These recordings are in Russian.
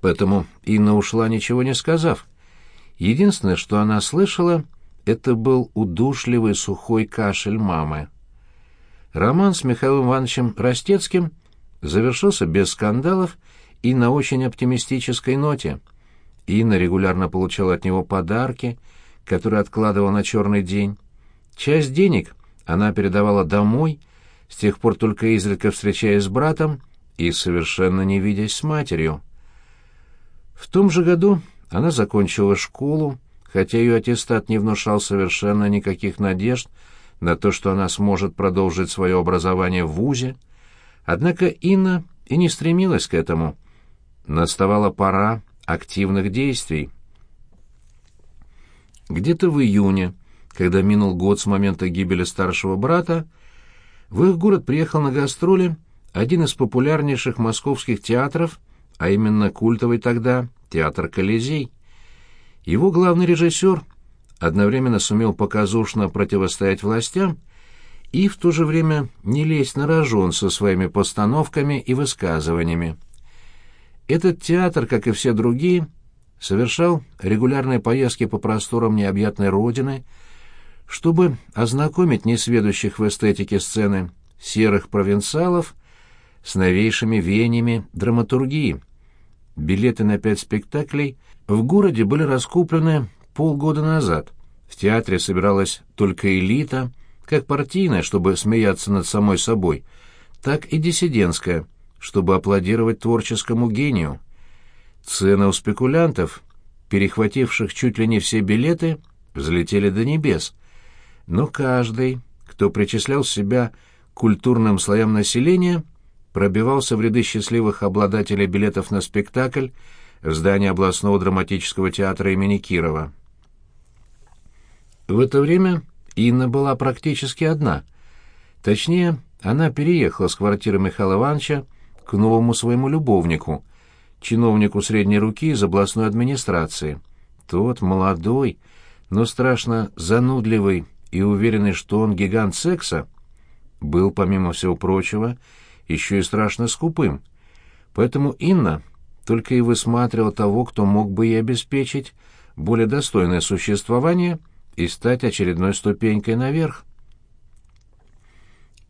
поэтому Инна ушла, ничего не сказав. Единственное, что она слышала, это был удушливый сухой кашель мамы. Роман с Михаилом Ивановичем Ростецким завершился без скандалов и на очень оптимистической ноте. Инна регулярно получала от него подарки, которые откладывала на черный день. Часть денег она передавала домой, с тех пор только изредка встречаясь с братом и совершенно не видясь с матерью. В том же году она закончила школу, хотя ее аттестат не внушал совершенно никаких надежд на то, что она сможет продолжить свое образование в ВУЗе. Однако Инна и не стремилась к этому. Наставала пора активных действий. Где-то в июне, когда минул год с момента гибели старшего брата, в их город приехал на гастроли один из популярнейших московских театров, а именно культовый тогда театр «Колизей». Его главный режиссер одновременно сумел показушно противостоять властям и в то же время не лезть на рожон со своими постановками и высказываниями. Этот театр, как и все другие, совершал регулярные поездки по просторам необъятной родины, чтобы ознакомить несведущих в эстетике сцены серых провинциалов с новейшими веяниями драматургии. Билеты на пять спектаклей в городе были раскуплены полгода назад. В театре собиралась только элита, как партийная, чтобы смеяться над самой собой, так и диссидентская, чтобы аплодировать творческому гению. Цены у спекулянтов, перехвативших чуть ли не все билеты, взлетели до небес. Но каждый, кто причислял себя к культурным слоям населения, пробивался в ряды счастливых обладателей билетов на спектакль в здании областного драматического театра имени Кирова. В это время Инна была практически одна. Точнее, она переехала с квартиры Михаила Ивановича к новому своему любовнику, чиновнику средней руки из областной администрации. Тот молодой, но страшно занудливый и уверенный, что он гигант секса, был, помимо всего прочего, еще и страшно скупым. Поэтому Инна только и высматривала того, кто мог бы ей обеспечить более достойное существование и стать очередной ступенькой наверх.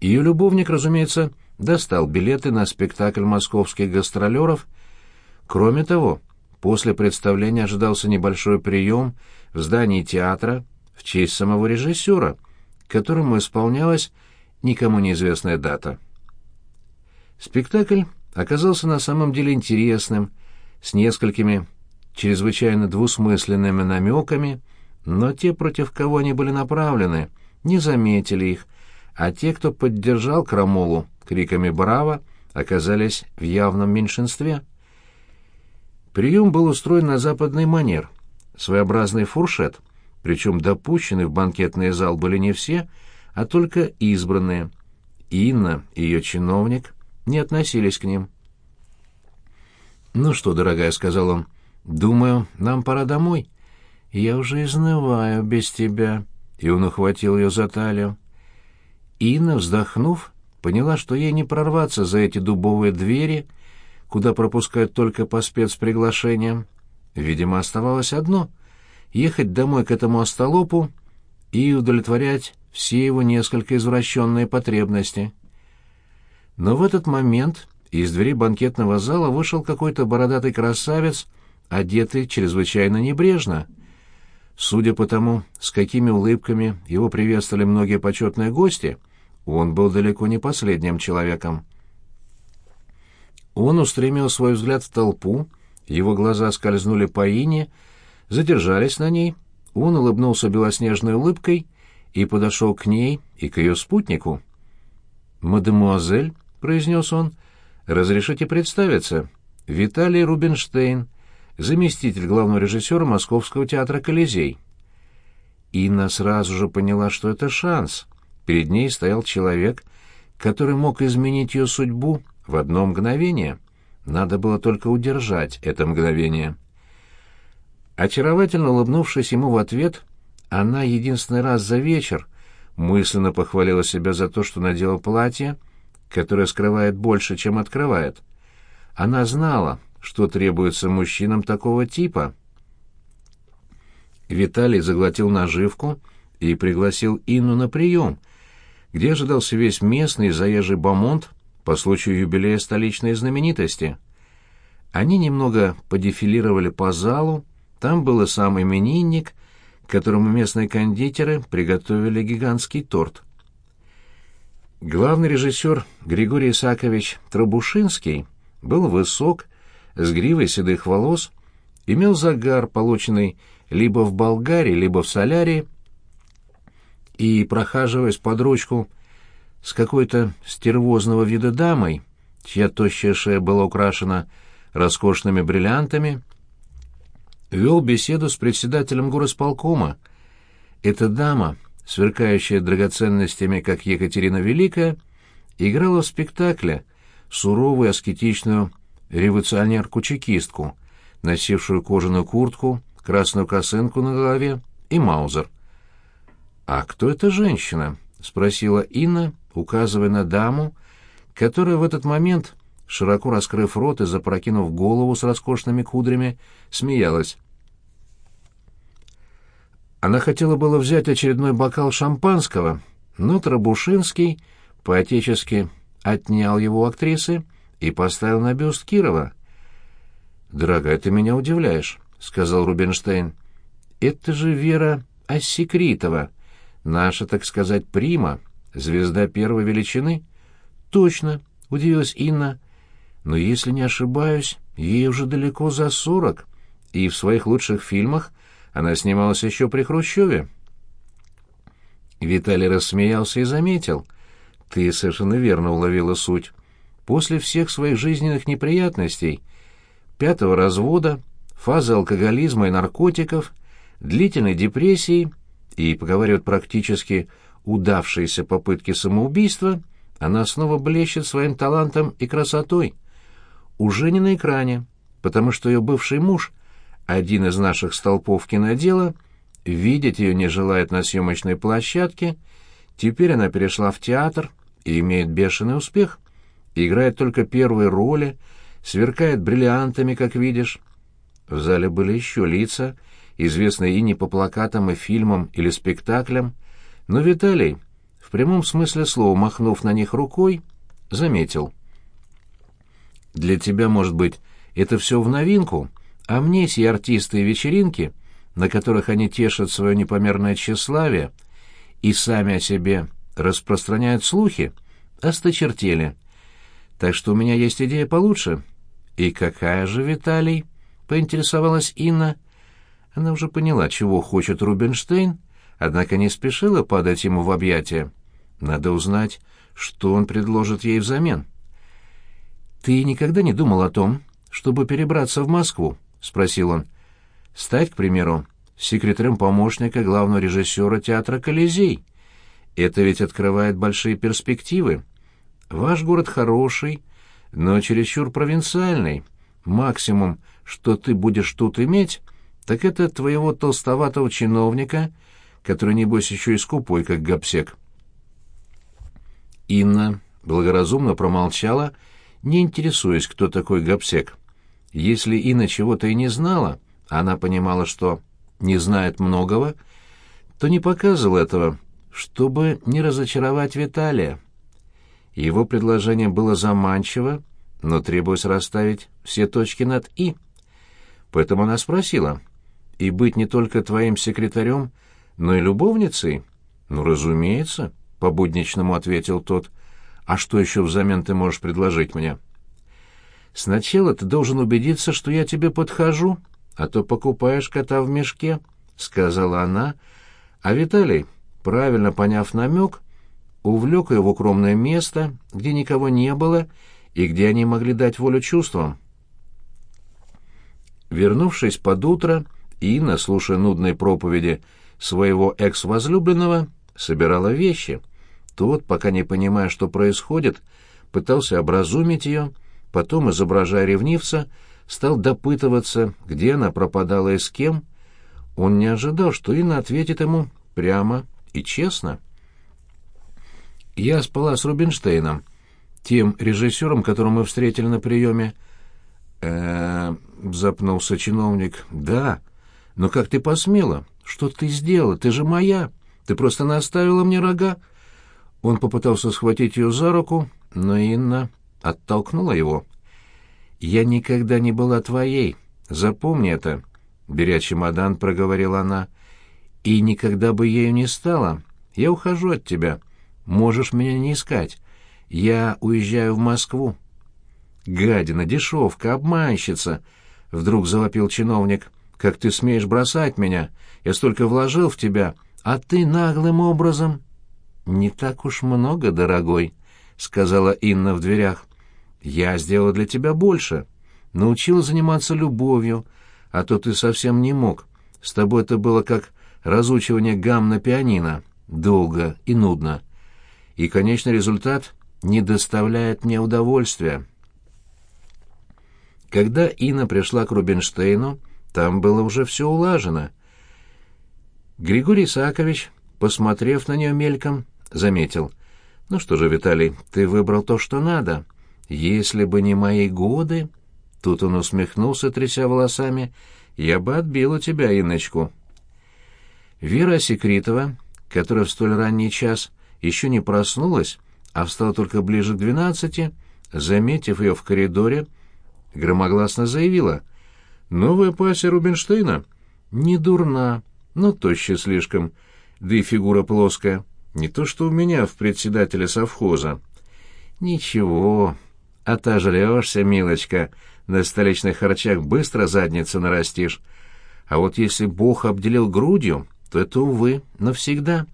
Ее любовник, разумеется, достал билеты на спектакль московских гастролеров. Кроме того, после представления ожидался небольшой прием в здании театра в честь самого режиссера, которому исполнялась никому неизвестная дата. Спектакль оказался на самом деле интересным, с несколькими чрезвычайно двусмысленными намеками, но те, против кого они были направлены, не заметили их, а те, кто поддержал Крамолу криками «Браво!», оказались в явном меньшинстве. Прием был устроен на западный манер, своеобразный фуршет, причем допущены в банкетный зал были не все, а только избранные. Инна, ее чиновник, не относились к ним. «Ну что, дорогая», — сказал он, — «думаю, нам пора домой. Я уже изнываю без тебя». И он ухватил ее за талию. Инна, вздохнув, поняла, что ей не прорваться за эти дубовые двери, куда пропускают только по спецприглашениям. Видимо, оставалось одно — ехать домой к этому остолопу и удовлетворять все его несколько извращенные потребности. Но в этот момент из двери банкетного зала вышел какой-то бородатый красавец, одетый чрезвычайно небрежно. Судя по тому, с какими улыбками его приветствовали многие почетные гости, он был далеко не последним человеком. Он устремил свой взгляд в толпу, его глаза скользнули по Ине, задержались на ней, он улыбнулся белоснежной улыбкой и подошел к ней и к ее спутнику. «Мадемуазель», — произнес он, — «разрешите представиться. Виталий Рубинштейн, заместитель главного режиссера Московского театра «Колизей». Инна сразу же поняла, что это шанс. Перед ней стоял человек, который мог изменить ее судьбу в одно мгновение. Надо было только удержать это мгновение. Очаровательно улыбнувшись ему в ответ, она единственный раз за вечер мысленно похвалила себя за то, что надела платье, которая скрывает больше, чем открывает. Она знала, что требуется мужчинам такого типа. Виталий заглотил наживку и пригласил Инну на прием, где ожидался весь местный заезжий бомонд по случаю юбилея столичной знаменитости. Они немного подефилировали по залу, там был и сам именинник, которому местные кондитеры приготовили гигантский торт. Главный режиссер Григорий Исакович Трабушинский был высок, с гривой седых волос, имел загар, полученный либо в Болгарии, либо в Солярии, и, прохаживаясь под ручку с какой-то стервозного вида дамой, чья тощая шея была украшена роскошными бриллиантами, вел беседу с председателем горосполкома. Эта дама, сверкающая драгоценностями, как Екатерина Великая, играла в спектакле суровую аскетичную революционерку-чекистку, носившую кожаную куртку, красную косынку на голове и маузер. «А кто эта женщина?» — спросила Инна, указывая на даму, которая в этот момент, широко раскрыв рот и запрокинув голову с роскошными кудрями, смеялась. Она хотела было взять очередной бокал шампанского, но Трабушинский поотечески отнял его у актрисы и поставил на бюст Кирова. «Дорогая, ты меня удивляешь», — сказал Рубинштейн. «Это же Вера Осекритова, наша, так сказать, прима, звезда первой величины». «Точно», — удивилась Инна. «Но если не ошибаюсь, ей уже далеко за сорок, и в своих лучших фильмах она снималась еще при Хрущеве». Виталий рассмеялся и заметил. «Ты совершенно верно уловила суть. После всех своих жизненных неприятностей, пятого развода, фазы алкоголизма и наркотиков, длительной депрессии и, поговаривают, практически удавшиеся попытки самоубийства, она снова блещет своим талантом и красотой. Уже не на экране, потому что ее бывший муж, один из наших столпов кинодела, видеть ее не желает на съемочной площадке, теперь она перешла в театр и имеет бешеный успех играет только первые роли, сверкает бриллиантами, как видишь. В зале были еще лица, известные и не по плакатам и фильмам или спектаклям, но Виталий, в прямом смысле слова махнув на них рукой, заметил. «Для тебя, может быть, это все в новинку, а мне сии артисты и вечеринки, на которых они тешат свое непомерное тщеславие и сами о себе распространяют слухи, осточертели». Так что у меня есть идея получше. И какая же, Виталий? поинтересовалась Инна. Она уже поняла, чего хочет Рубинштейн, однако не спешила падать ему в объятия. Надо узнать, что он предложит ей взамен. Ты никогда не думал о том, чтобы перебраться в Москву? Спросил он. Стать, к примеру, секретарем помощника главного режиссера театра Колизей. Это ведь открывает большие перспективы. Ваш город хороший, но чересчур провинциальный. Максимум, что ты будешь тут иметь, так это твоего толстоватого чиновника, который, небось, еще и скупой, как гопсек. Инна благоразумно промолчала, не интересуясь, кто такой гопсек. Если Инна чего-то и не знала, она понимала, что не знает многого, то не показывал этого, чтобы не разочаровать Виталия. Его предложение было заманчиво, но требовалось расставить все точки над «и». Поэтому она спросила, «И быть не только твоим секретарем, но и любовницей?» «Ну, разумеется», — по-будничному ответил тот. «А что еще взамен ты можешь предложить мне?» «Сначала ты должен убедиться, что я тебе подхожу, а то покупаешь кота в мешке», — сказала она, а Виталий, правильно поняв намек, увлек ее в укромное место, где никого не было и где они могли дать волю чувствам. Вернувшись под утро, Инна, слушая нудные проповеди своего экс-возлюбленного, собирала вещи. Тот, пока не понимая, что происходит, пытался образумить ее, потом, изображая ревнивца, стал допытываться, где она пропадала и с кем. Он не ожидал, что Инна ответит ему прямо и честно. Я спала с Рубинштейном, тем режиссером, которого мы встретили на приеме. э запнулся чиновник. «Да. Но как ты посмела? Что ты сделала? Ты же моя. Ты просто наставила мне рога». Он попытался схватить ее за руку, но Инна оттолкнула его. «Я никогда не была твоей. Запомни это», — беря чемодан, проговорила она. «И никогда бы ею не стала. Я ухожу от тебя. Можешь меня не искать. Я уезжаю в Москву». «Гадина, дешевка, обманщица!» — вдруг завопил чиновник. «Как ты смеешь бросать меня? Я столько вложил в тебя, а ты наглым образом...» «Не так уж много, дорогой», — сказала Инна в дверях. «Я сделала для тебя больше. Научила заниматься любовью, а то ты совсем не мог. С тобой это было как разучивание гамм на пианино. Долго и нудно. И конечный результат не доставляет мне удовольствия». Когда Инна пришла к Рубинштейну, там было уже все улажено. Григорий Исаакович, посмотрев на нее мельком, заметил. «Ну что же, Виталий, ты выбрал то, что надо. Если бы не мои годы...» Тут он усмехнулся, тряся волосами. «Я бы отбил у тебя, Инночку». Вера Секритова, которая в столь ранний час еще не проснулась, а встала только ближе к двенадцати, заметив ее в коридоре, громогласно заявила. «Новая пассия Рубинштейна? Не дурна, но тощая слишком, да и фигура плоская. Не то что у меня в председателе совхоза». «Ничего, отожрешься, милочка, на столичных харчах быстро задницу нарастишь. А вот если Бог обделил грудью, то это, увы, навсегда.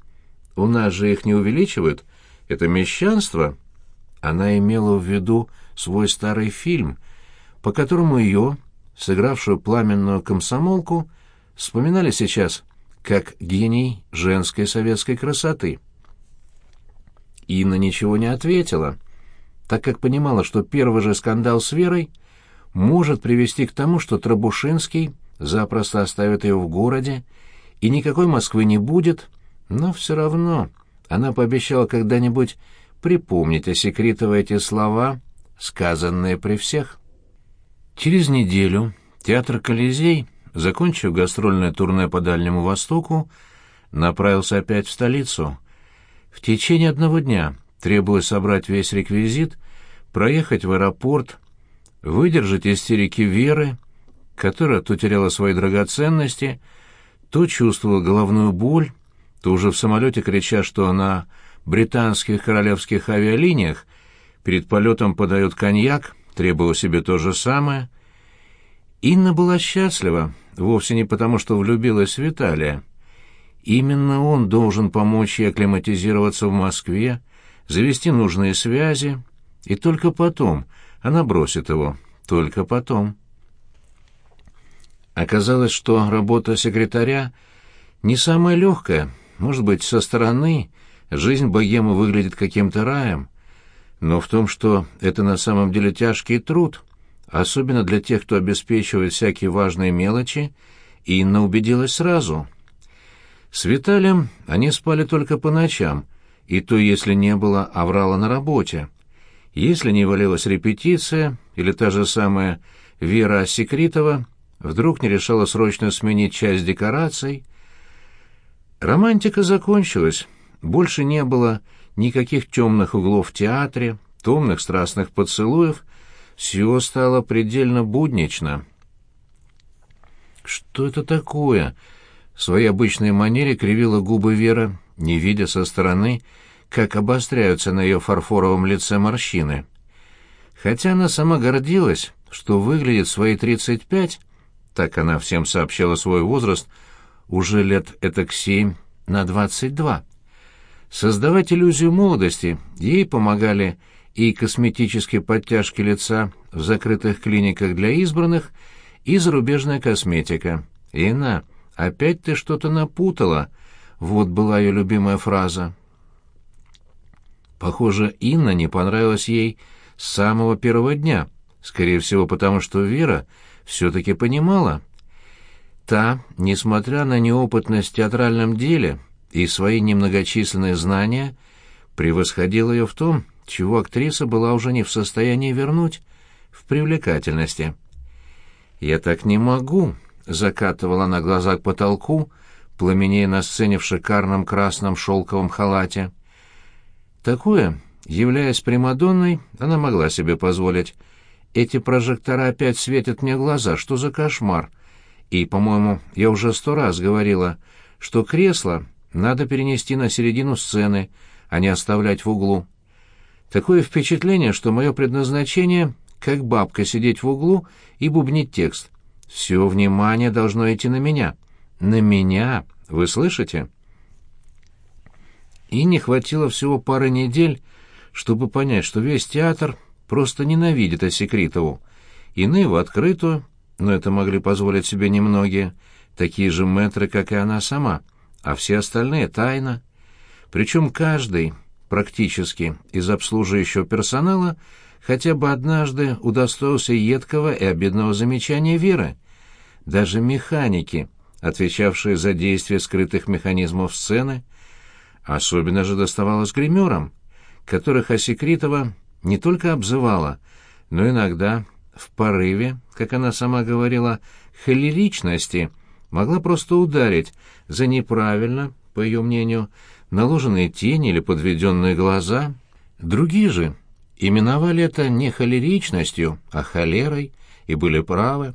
У нас же их не увеличивают. Это мещанство». Она имела в виду свой старый фильм — по которому ее, сыгравшую пламенную комсомолку, вспоминали сейчас как гений женской советской красоты. Инна ничего не ответила, так как понимала, что первый же скандал с Верой может привести к тому, что Трабушинский запросто оставит ее в городе, и никакой Москвы не будет, но все равно она пообещала когда-нибудь припомнить о Секретово эти слова, сказанные при всех. Через неделю театр «Колизей», закончив гастрольное турне по Дальнему Востоку, направился опять в столицу. В течение одного дня требовалось собрать весь реквизит, проехать в аэропорт, выдержать истерики Веры, которая то теряла свои драгоценности, то чувствовала головную боль, то уже в самолете крича, что на британских королевских авиалиниях перед полетом подают коньяк, требовал себе то же самое. Инна была счастлива, вовсе не потому, что влюбилась в Виталия. Именно он должен помочь ей акклиматизироваться в Москве, завести нужные связи, и только потом она бросит его, только потом. Оказалось, что работа секретаря не самая легкая, может быть, со стороны жизнь богемы выглядит каким-то раем, но в том, что это на самом деле тяжкий труд, особенно для тех, кто обеспечивает всякие важные мелочи, Инна убедилась сразу. С Виталием они спали только по ночам, и то, если не было аврала на работе. Если не валилась репетиция, или та же самая Вера Секритова вдруг не решала срочно сменить часть декораций. Романтика закончилась, больше не было никаких темных углов в театре, томных страстных поцелуев, все стало предельно буднично. «Что это такое?» В своей обычной манере кривила губы Вера, не видя со стороны, как обостряются на ее фарфоровом лице морщины. Хотя она сама гордилась, что выглядит свои тридцать пять, так она всем сообщала свой возраст, уже лет этак семь на двадцать два. Создавать иллюзию молодости ей помогали и косметические подтяжки лица в закрытых клиниках для избранных, и зарубежная косметика. «Инна, опять ты что-то напутала», — вот была ее любимая фраза. Похоже, Инна не понравилась ей с самого первого дня, скорее всего, потому что Вера все-таки понимала. Та, несмотря на неопытность в театральном деле, — и свои немногочисленные знания превосходил ее в том, чего актриса была уже не в состоянии вернуть, в привлекательности. «Я так не могу», — закатывала она глаза к потолку, пламенея на сцене в шикарном красном шелковом халате. Такое, являясь Примадонной, она могла себе позволить. Эти прожектора опять светят мне глаза, что за кошмар? И, по-моему, я уже сто раз говорила, что кресло надо перенести на середину сцены, а не оставлять в углу. Такое впечатление, что мое предназначение — как бабка сидеть в углу и бубнить текст. Все внимание должно идти на меня. На меня, вы слышите? И не хватило всего пары недель, чтобы понять, что весь театр просто ненавидит Осекритову. Иные в открытую, но это могли позволить себе немногие, такие же мэтры, как и она сама, а все остальные — тайно. Причем каждый, практически, из обслуживающего персонала хотя бы однажды удостоился едкого и обидного замечания Веры. Даже механики, отвечавшие за действие скрытых механизмов сцены, особенно же доставалось гримерам, которых Осекритова не только обзывала, но иногда в порыве, как она сама говорила, холеричности, могла просто ударить за неправильно, по ее мнению, наложенные тени или подведенные глаза. Другие же именовали это не холеричностью, а холерой, и были правы.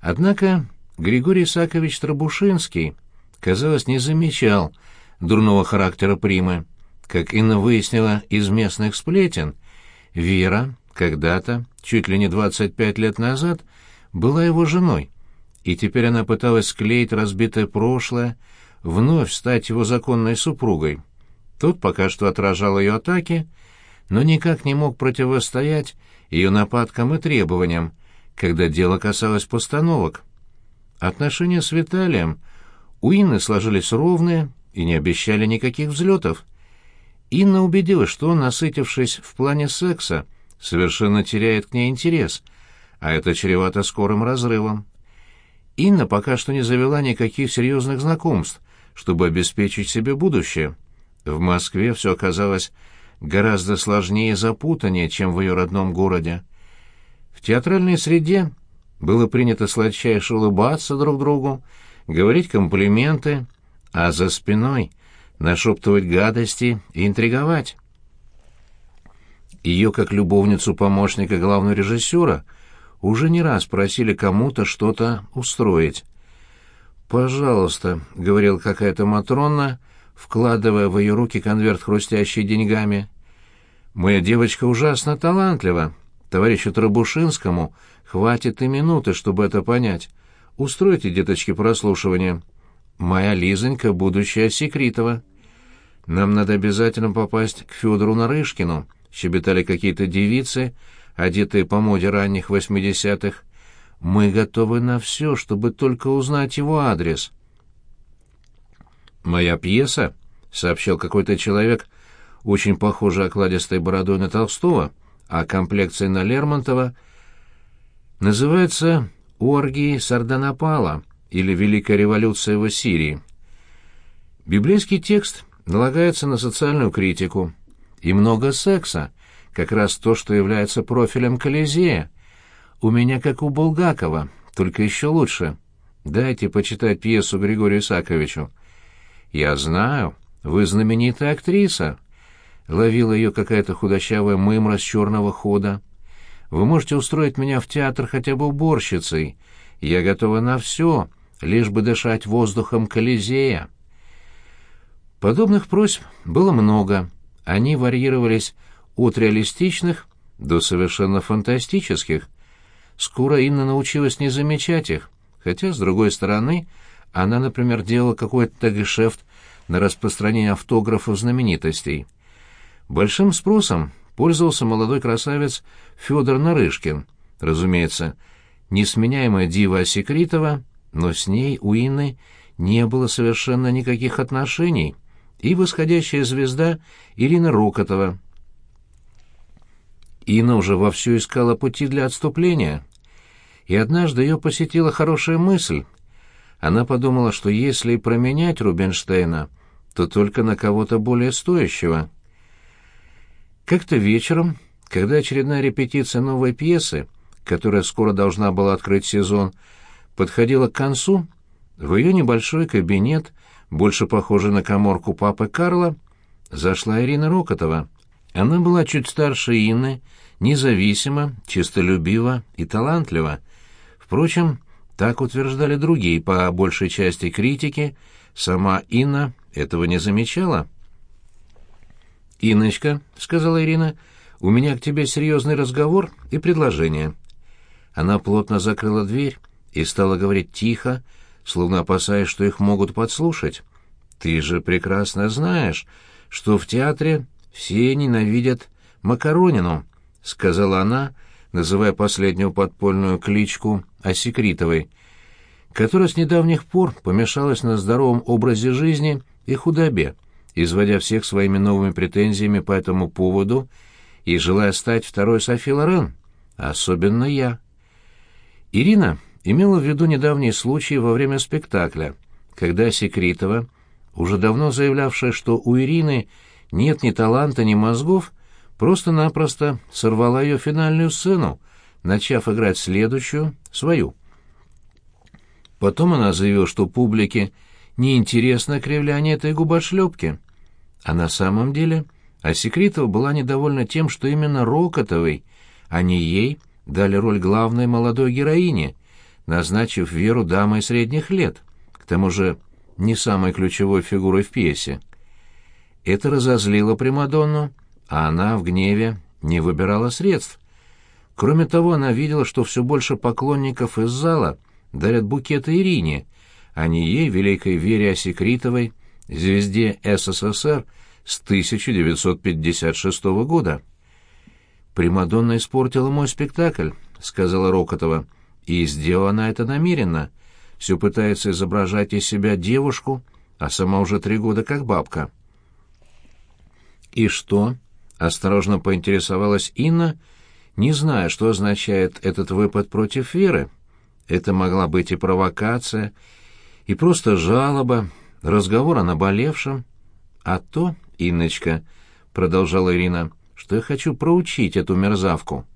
Однако Григорий Исакович Трабушинский, казалось, не замечал дурного характера Примы. Как Инна выяснила из местных сплетен, Вера когда-то, чуть ли не 25 лет назад, была его женой, и теперь она пыталась склеить разбитое прошлое, вновь стать его законной супругой. Тот пока что отражал ее атаки, но никак не мог противостоять ее нападкам и требованиям, когда дело касалось постановок. Отношения с Виталием у Инны сложились ровные и не обещали никаких взлетов. Инна убедилась, что он, насытившись в плане секса, совершенно теряет к ней интерес, а это чревато скорым разрывом. Инна пока что не завела никаких серьезных знакомств, чтобы обеспечить себе будущее. В Москве все оказалось гораздо сложнее и запутаннее, чем в ее родном городе. В театральной среде было принято сладчайше улыбаться друг другу, говорить комплименты, а за спиной нашептывать гадости и интриговать. Ее, как любовницу помощника главного режиссера, уже не раз просили кому-то что-то устроить. «Пожалуйста», — говорил какая-то Матронна, вкладывая в ее руки конверт хрустящий деньгами. «Моя девочка ужасно талантлива. Товарищу Трабушинскому хватит и минуты, чтобы это понять. Устройте, деточки, прослушивание. Моя Лизонька — будущая Секритова. Нам надо обязательно попасть к Федору Нарышкину», — щебетали какие-то девицы, одетые по моде ранних восьмидесятых. Мы готовы на все, чтобы только узнать его адрес. «Моя пьеса», — сообщил какой-то человек, очень похожий окладистой бородой на Толстого, а комплекцией на Лермонтова, называется «Оргии Сарданапала» или «Великая революция в Ассирии». Библейский текст налагается на социальную критику, и много секса, как раз то, что является профилем Колизея, у меня как у Булгакова, только еще лучше. Дайте почитать пьесу Григорию Исаковичу. Я знаю, вы знаменитая актриса. Ловила ее какая-то худощавая мымра с черного хода. Вы можете устроить меня в театр хотя бы уборщицей. Я готова на все, лишь бы дышать воздухом Колизея. Подобных просьб было много. Они варьировались от реалистичных до совершенно фантастических. Скоро Инна научилась не замечать их, хотя, с другой стороны, она, например, делала какой-то гешефт на распространение автографов знаменитостей. Большим спросом пользовался молодой красавец Федор Нарышкин, разумеется, несменяемая дива Секритова, но с ней у Инны не было совершенно никаких отношений, и восходящая звезда Ирина Рокотова. Инна уже вовсю искала пути для отступления и однажды ее посетила хорошая мысль. Она подумала, что если и променять Рубинштейна, то только на кого-то более стоящего. Как-то вечером, когда очередная репетиция новой пьесы которая скоро должна была открыть сезон, подходила к концу, в ее небольшой кабинет, больше похожий на коморку папы Карла, зашла Ирина Рокотова. Она была чуть старше Инны, независима, чистолюбива и талантлива. Впрочем, так утверждали другие по большей части критики, сама Инна этого не замечала. «Инночка», — сказала Ирина, — «у меня к тебе серьезный разговор и предложение». Она плотно закрыла дверь и стала говорить тихо, словно опасаясь, что их могут подслушать. «Ты же прекрасно знаешь, что в театре все ненавидят Макаронину», — сказала она, называя последнюю подпольную кличку Осекритовой, которая с недавних пор помешалась на здоровом образе жизни и худобе, изводя всех своими новыми претензиями по этому поводу и желая стать второй Софи Лорен, особенно я. Ирина имела в виду недавний случай во время спектакля, когда Секритова, уже давно заявлявшая, что у Ирины нет ни таланта, ни мозгов, просто-напросто сорвала ее финальную сцену, начав играть следующую, свою. Потом она заявила, что публике неинтересно кривляние этой губошлепки. А на самом деле Осекритова была недовольна тем, что именно Рокотовой, а не ей, дали роль главной молодой героини, назначив Веру дамой средних лет, к тому же не самой ключевой фигурой в пьесе. Это разозлило Примадонну, а она в гневе не выбирала средств. Кроме того, она видела, что все больше поклонников из зала дарят букеты Ирине, а не ей, великой Вере Осекритовой, звезде СССР с 1956 года. «Примадонна испортила мой спектакль», — сказала Рокотова, — «и сделала она это намеренно. Все пытается изображать из себя девушку, а сама уже три года как бабка». «И что?» — осторожно поинтересовалась Инна, не зная, что означает этот выпад против Веры. Это могла быть и провокация, и просто жалоба, разговор о наболевшем. А то, Инночка, — продолжала Ирина, — что я хочу проучить эту мерзавку.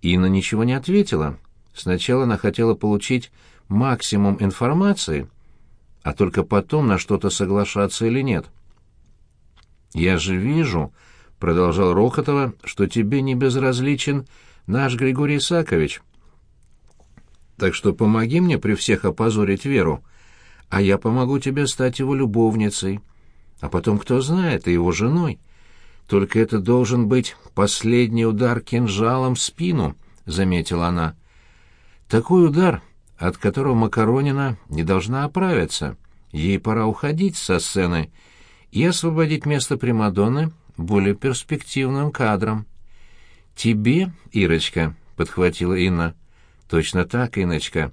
Инна ничего не ответила. Сначала она хотела получить максимум информации, а только потом на что-то соглашаться или нет. «Я же вижу», — продолжал Рохотова, — «что тебе не безразличен наш Григорий Исакович. Так что помоги мне при всех опозорить Веру, а я помогу тебе стать его любовницей, а потом, кто знает, и его женой. Только это должен быть последний удар кинжалом в спину», — заметила она. «Такой удар, от которого Макаронина не должна оправиться. Ей пора уходить со сцены» и освободить место Примадонны более перспективным кадром. «Тебе, Ирочка», — подхватила Инна. «Точно так, Иночка.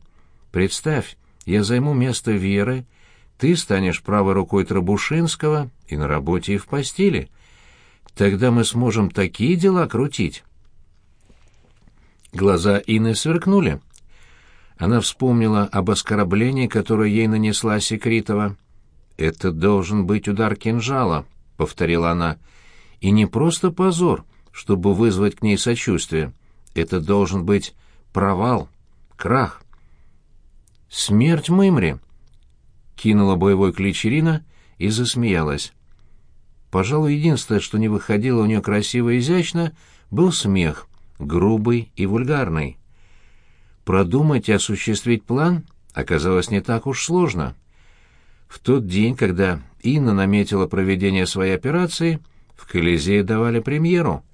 Представь, я займу место Веры, ты станешь правой рукой Трабушинского и на работе, и в постели. Тогда мы сможем такие дела крутить». Глаза Инны сверкнули. Она вспомнила об оскорблении, которое ей нанесла Секритова. «Это должен быть удар кинжала», — повторила она. «И не просто позор, чтобы вызвать к ней сочувствие. Это должен быть провал, крах». «Смерть Мымри!» — кинула боевой клич Ирина и засмеялась. Пожалуй, единственное, что не выходило у нее красиво и изящно, был смех, грубый и вульгарный. Продумать и осуществить план оказалось не так уж сложно. В тот день, когда Инна наметила проведение своей операции, в Колизее давали премьеру.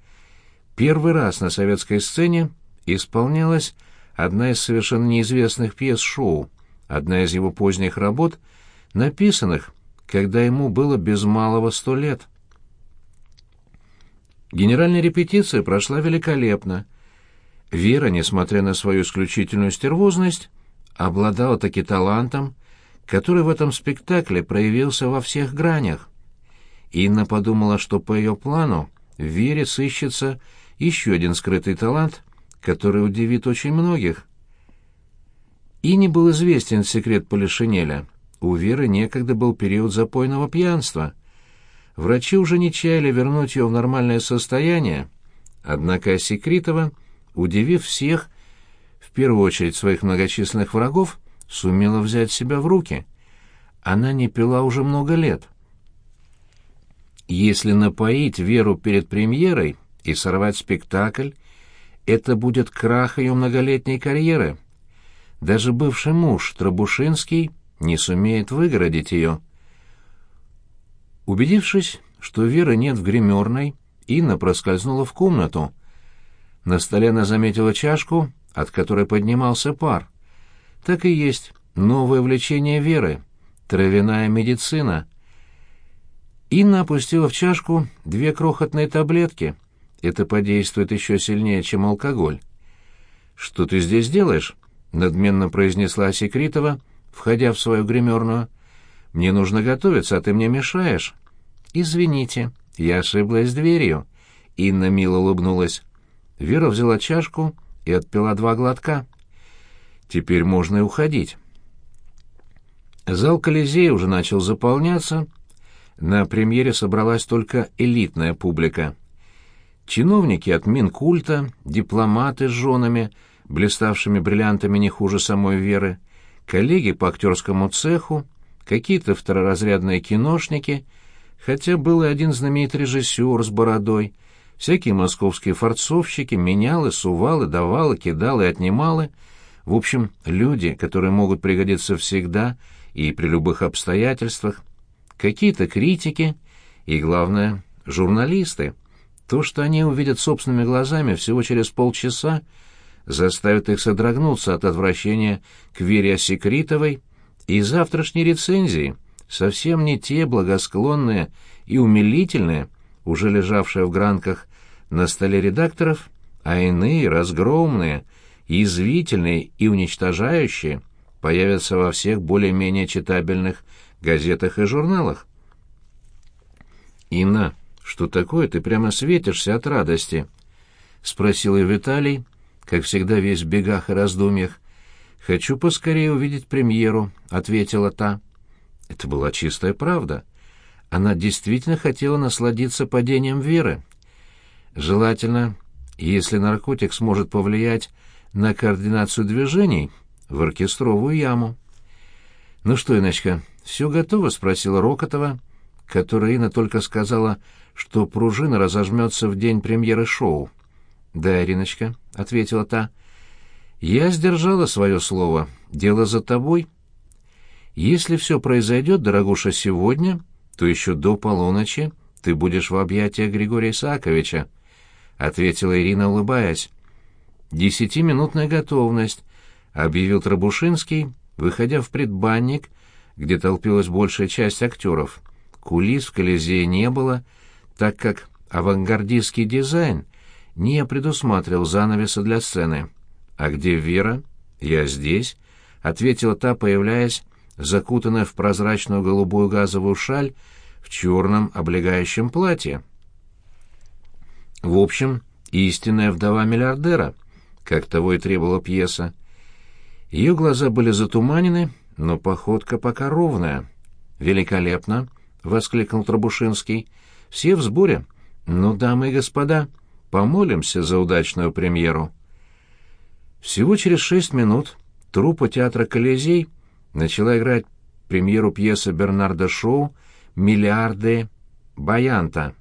Первый раз на советской сцене исполнялась одна из совершенно неизвестных пьес шоу, одна из его поздних работ, написанных, когда ему было без малого сто лет. Генеральная репетиция прошла великолепно. Вера, несмотря на свою исключительную стервозность, обладала таки талантом, который в этом спектакле проявился во всех гранях. Инна подумала, что по ее плану в Вере сыщется еще один скрытый талант, который удивит очень многих. Ине был известен секрет Полишинеля. У Веры некогда был период запойного пьянства. Врачи уже не чаяли вернуть ее в нормальное состояние, однако Секритова, удивив всех, первую очередь своих многочисленных врагов, сумела взять себя в руки. Она не пила уже много лет. Если напоить Веру перед премьерой и сорвать спектакль, это будет крах ее многолетней карьеры. Даже бывший муж, Трабушинский, не сумеет выгородить ее. Убедившись, что Веры нет в гримерной, Инна проскользнула в комнату. На столе она заметила чашку, от которой поднимался пар. Так и есть новое влечение Веры — травяная медицина. Инна опустила в чашку две крохотные таблетки. Это подействует еще сильнее, чем алкоголь. «Что ты здесь делаешь?» — надменно произнесла Секритова, входя в свою гримерную. «Мне нужно готовиться, а ты мне мешаешь». «Извините, я ошиблась дверью». Инна мило улыбнулась. Вера взяла чашку и отпила два глотка. Теперь можно и уходить. Зал Колизея уже начал заполняться. На премьере собралась только элитная публика. Чиновники от Минкульта, дипломаты с женами, блиставшими бриллиантами не хуже самой Веры, коллеги по актерскому цеху, какие-то второразрядные киношники, хотя был и один знаменитый режиссер с бородой, всякие московские форцовщики, менялы, сувалы, давалы, кидалы и отнималы, в общем, люди, которые могут пригодиться всегда и при любых обстоятельствах, какие-то критики и, главное, журналисты. То, что они увидят собственными глазами всего через полчаса, заставит их содрогнуться от отвращения к Вере Осекритовой и завтрашней рецензии, совсем не те благосклонные и умилительные, уже лежавшие в гранках на столе редакторов, а иные, разгромные, язвительные и уничтожающие, появятся во всех более-менее читабельных газетах и журналах. «Инна, что такое? Ты прямо светишься от радости?» — спросил ее Виталий, как всегда весь в бегах и раздумьях. «Хочу поскорее увидеть премьеру», — ответила та. Это была чистая правда. Она действительно хотела насладиться падением Веры. Желательно, если наркотик сможет повлиять на координацию движений, в оркестровую яму. «Ну что, Иночка, все готово?» — спросила Рокотова, которая Инна только сказала, что пружина разожмется в день премьеры шоу. «Да, Ириночка», — ответила та. «Я сдержала свое слово. Дело за тобой. Если все произойдет, дорогуша, сегодня, то еще до полуночи ты будешь в объятиях Григория Исааковича», — ответила Ирина, улыбаясь. «Десятиминутная готовность», — объявил Трабушинский, выходя в предбанник, где толпилась большая часть актеров. Кулис в Колизее не было, так как авангардистский дизайн не предусматривал занавеса для сцены. «А где Вера?» «Я здесь», — ответила та, появляясь, закутанная в прозрачную голубую газовую шаль в черном облегающем платье. В общем, истинная вдова миллиардера, как того и требовала пьеса. Ее глаза были затуманены, но походка пока ровная. «Великолепно!» — воскликнул Трабушинский. «Все в сборе. Ну, дамы и господа, помолимся за удачную премьеру». Всего через шесть минут труппа театра «Колизей» начала играть премьеру пьесы Бернарда Шоу «Миллиарды Баянта».